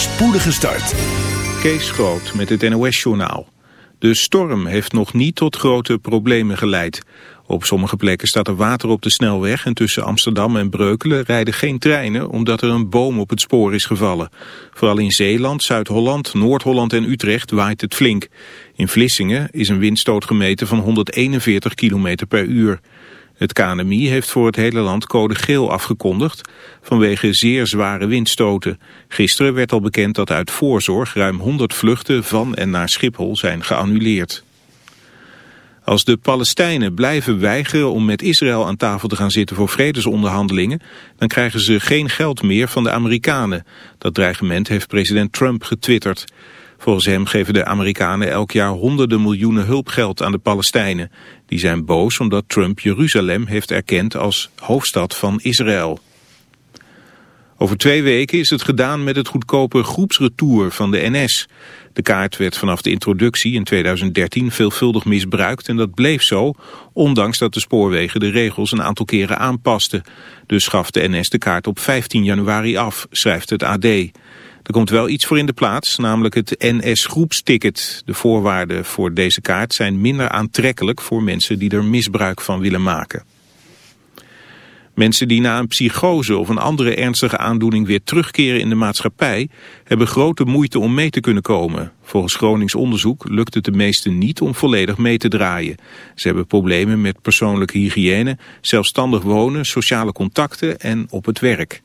spoedige start. Kees Groot met het NOS-journaal. De storm heeft nog niet tot grote problemen geleid. Op sommige plekken staat er water op de snelweg en tussen Amsterdam en Breukelen rijden geen treinen omdat er een boom op het spoor is gevallen. Vooral in Zeeland, Zuid-Holland, Noord-Holland en Utrecht waait het flink. In Vlissingen is een windstoot gemeten van 141 km per uur. Het KNMI heeft voor het hele land code geel afgekondigd vanwege zeer zware windstoten. Gisteren werd al bekend dat uit voorzorg ruim 100 vluchten van en naar Schiphol zijn geannuleerd. Als de Palestijnen blijven weigeren om met Israël aan tafel te gaan zitten voor vredesonderhandelingen, dan krijgen ze geen geld meer van de Amerikanen. Dat dreigement heeft president Trump getwitterd. Volgens hem geven de Amerikanen elk jaar honderden miljoenen hulpgeld aan de Palestijnen. Die zijn boos omdat Trump Jeruzalem heeft erkend als hoofdstad van Israël. Over twee weken is het gedaan met het goedkope groepsretour van de NS. De kaart werd vanaf de introductie in 2013 veelvuldig misbruikt en dat bleef zo, ondanks dat de spoorwegen de regels een aantal keren aanpasten. Dus gaf de NS de kaart op 15 januari af, schrijft het AD. Er komt wel iets voor in de plaats, namelijk het NS-groepsticket. De voorwaarden voor deze kaart zijn minder aantrekkelijk voor mensen die er misbruik van willen maken. Mensen die na een psychose of een andere ernstige aandoening weer terugkeren in de maatschappij, hebben grote moeite om mee te kunnen komen. Volgens Gronings onderzoek lukt het de meesten niet om volledig mee te draaien. Ze hebben problemen met persoonlijke hygiëne, zelfstandig wonen, sociale contacten en op het werk.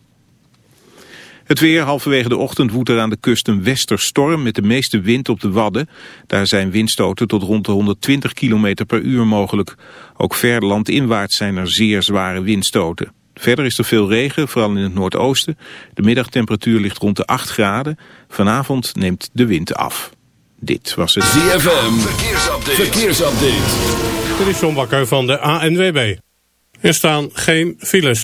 Het weer, halverwege de ochtend woedt er aan de kust een westerstorm met de meeste wind op de Wadden. Daar zijn windstoten tot rond de 120 km per uur mogelijk. Ook ver landinwaarts zijn er zeer zware windstoten. Verder is er veel regen, vooral in het noordoosten. De middagtemperatuur ligt rond de 8 graden. Vanavond neemt de wind af. Dit was het ZFM Verkeersupdate. Verkeersupdate. Dit is John Bakker van de ANWB. Er staan geen files.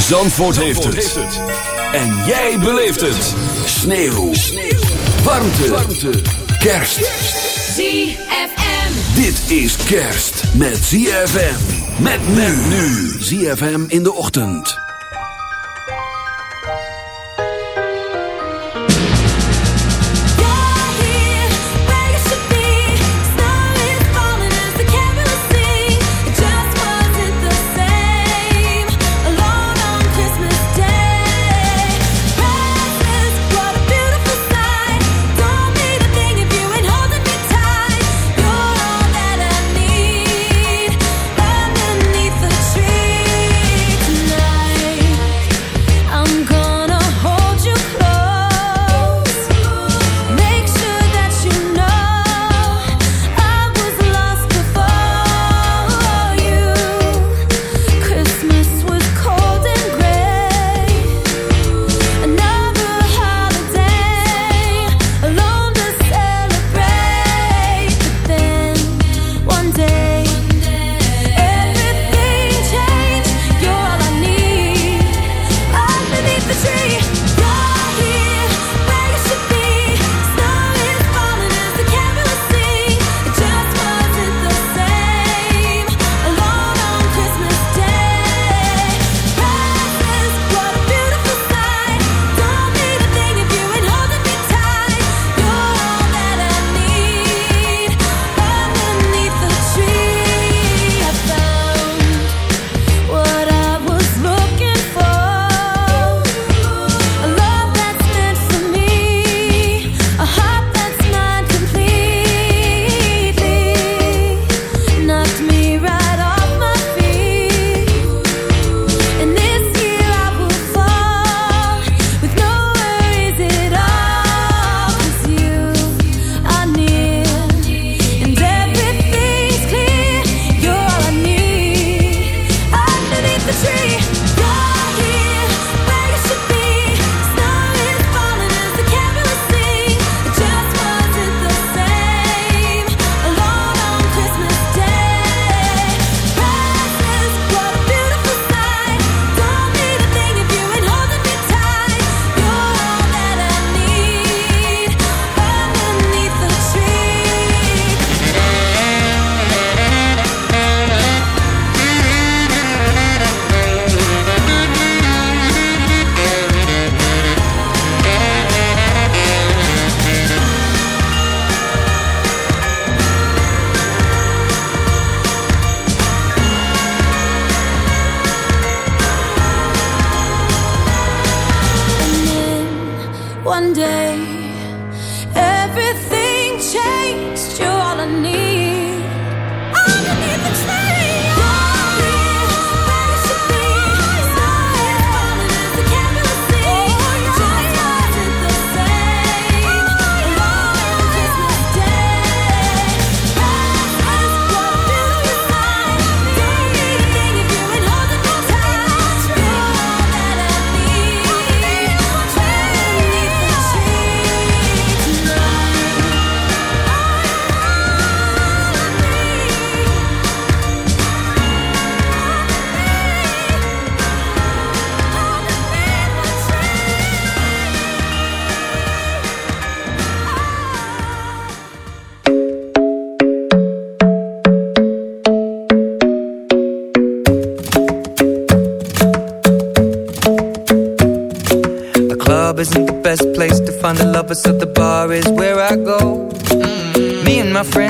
Zandvoort, heeft, het. En jij beleeft het. Sneeuw. Warmte. Warmte. Kerst. ZFM. Dit is kerst met ZFM. Met men nu. ZFM in de ochtend.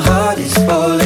heart is falling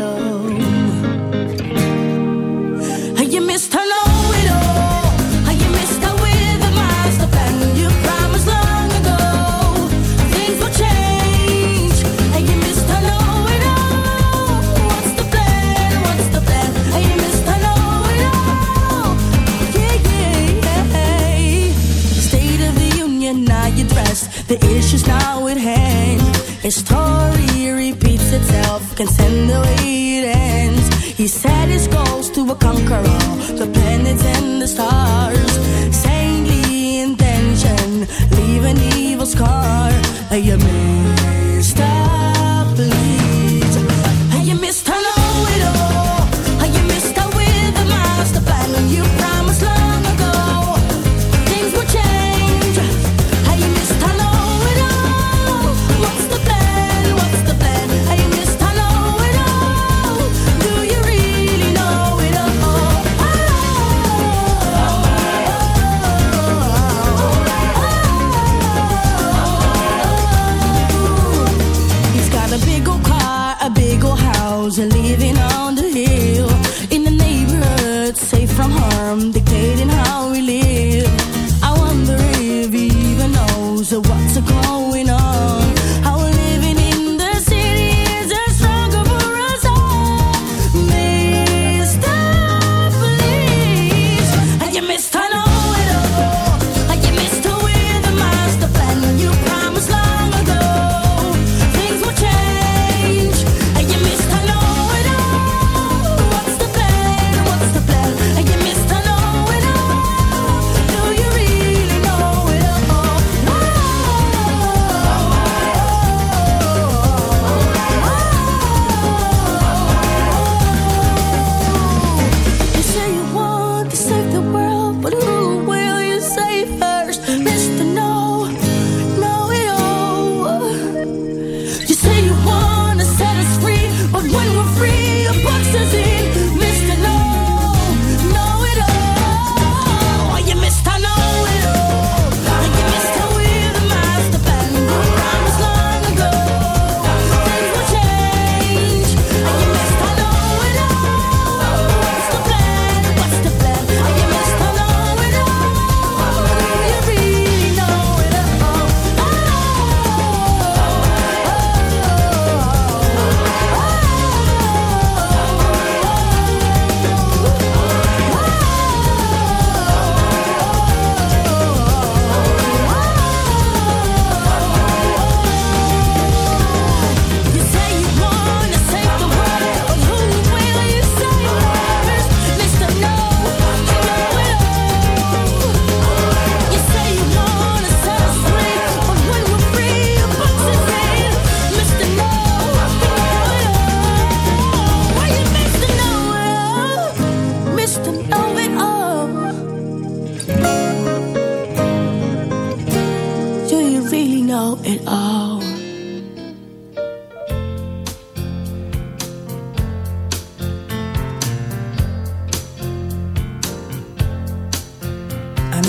can send the way it ends. He set his goals to conquer all the planets and the stars. Saintly intention, leave an evil scar. Amen.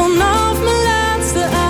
Vanaf mijn laatste adem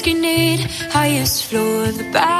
rescue need, highest floor of the back.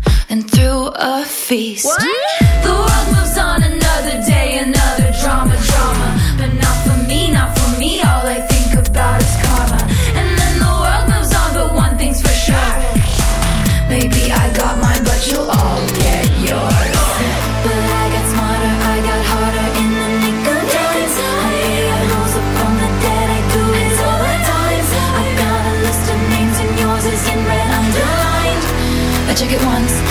and threw a feast. The world moves on another day, another drama, drama. But not for me, not for me. All I think about is karma. And then the world moves on, but one thing's for sure. Maybe I got mine, but you'll all get yours. But I got smarter, I got harder in the nick of I rose up from the dead, I do it all the time. I got a list of names and yours is in red underlined. I check it once,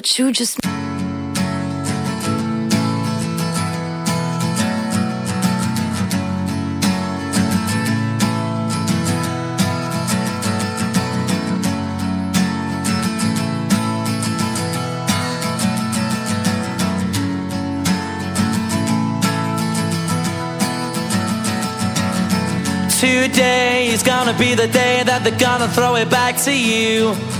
What you just Today is gonna be the day that they're gonna throw it back to you.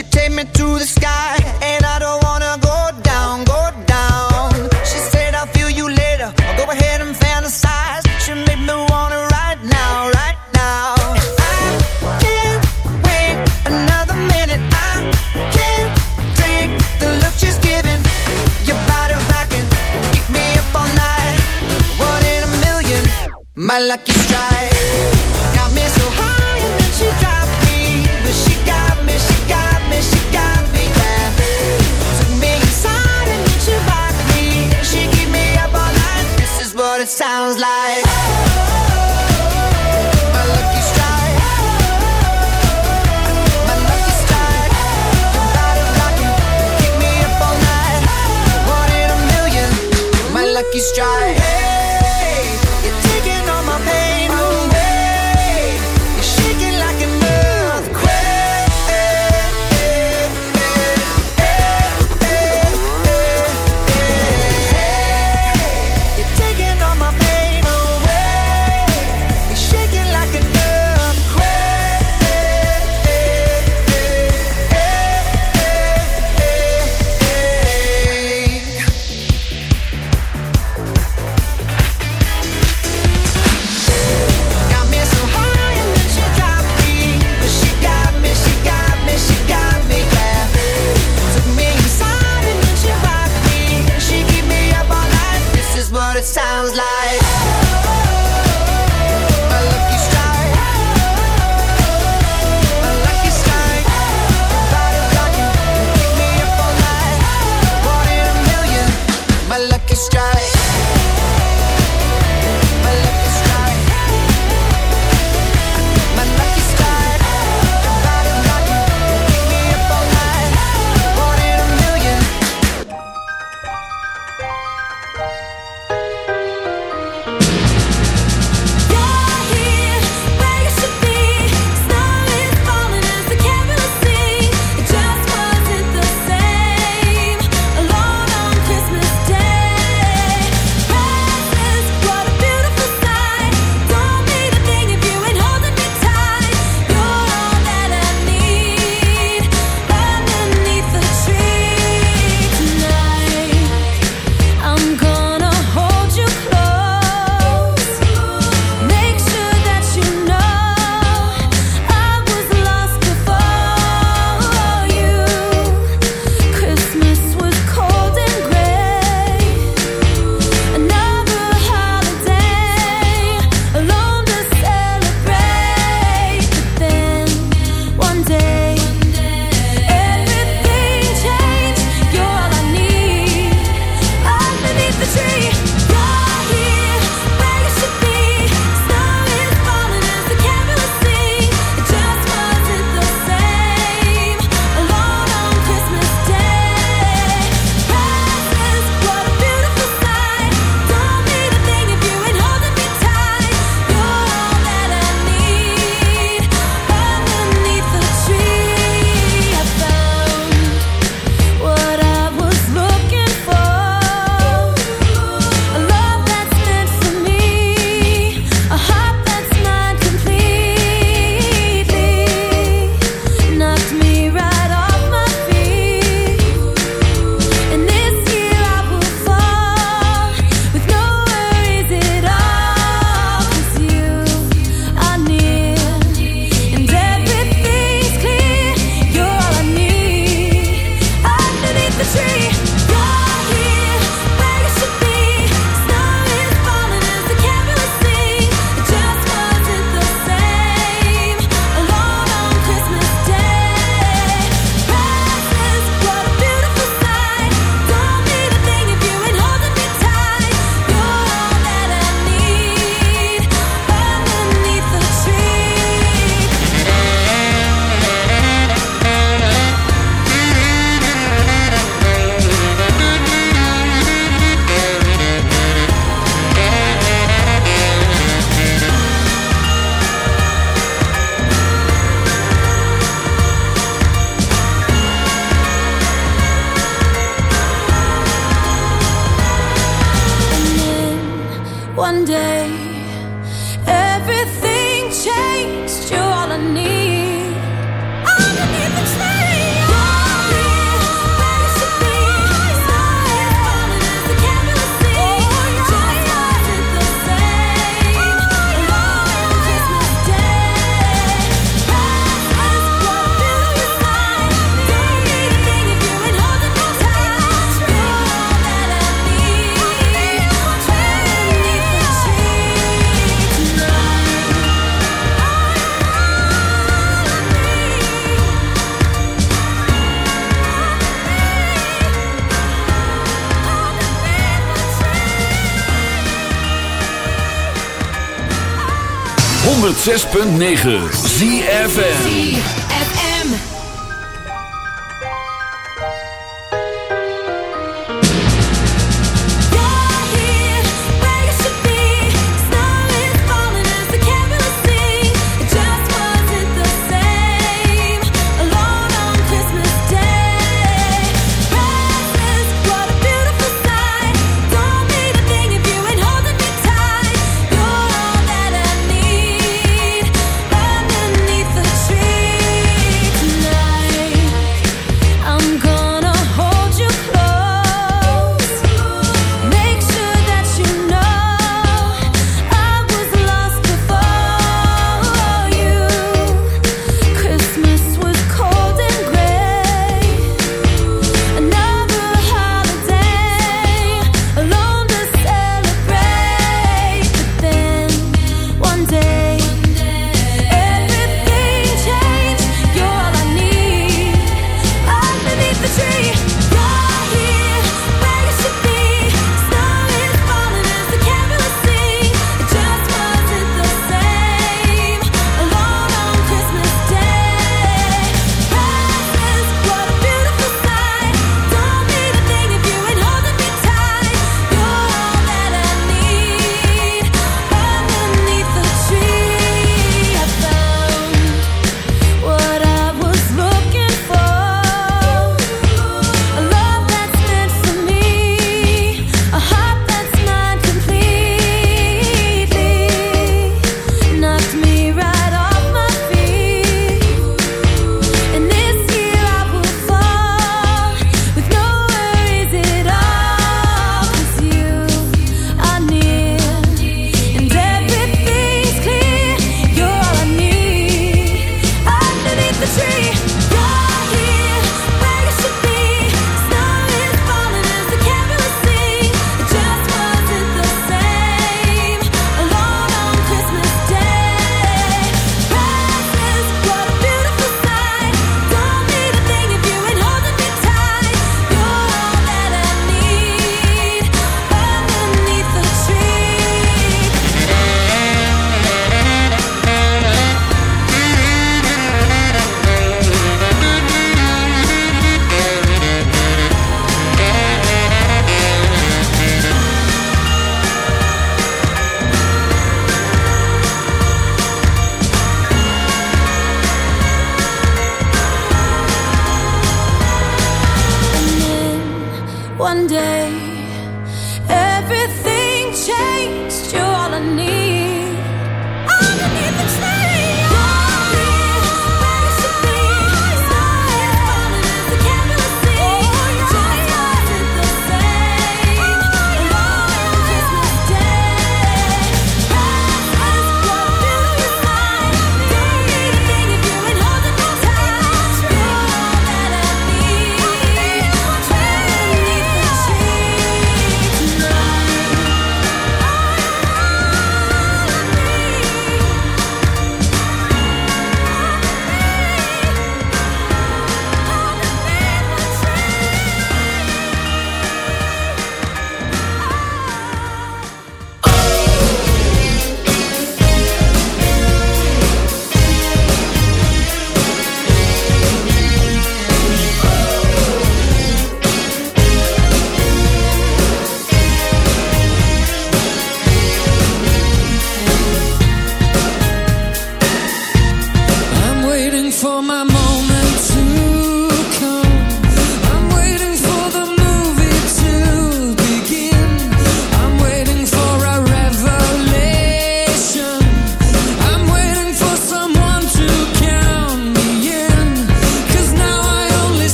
you take me to the sky. 106.9 ZFM.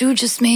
You just made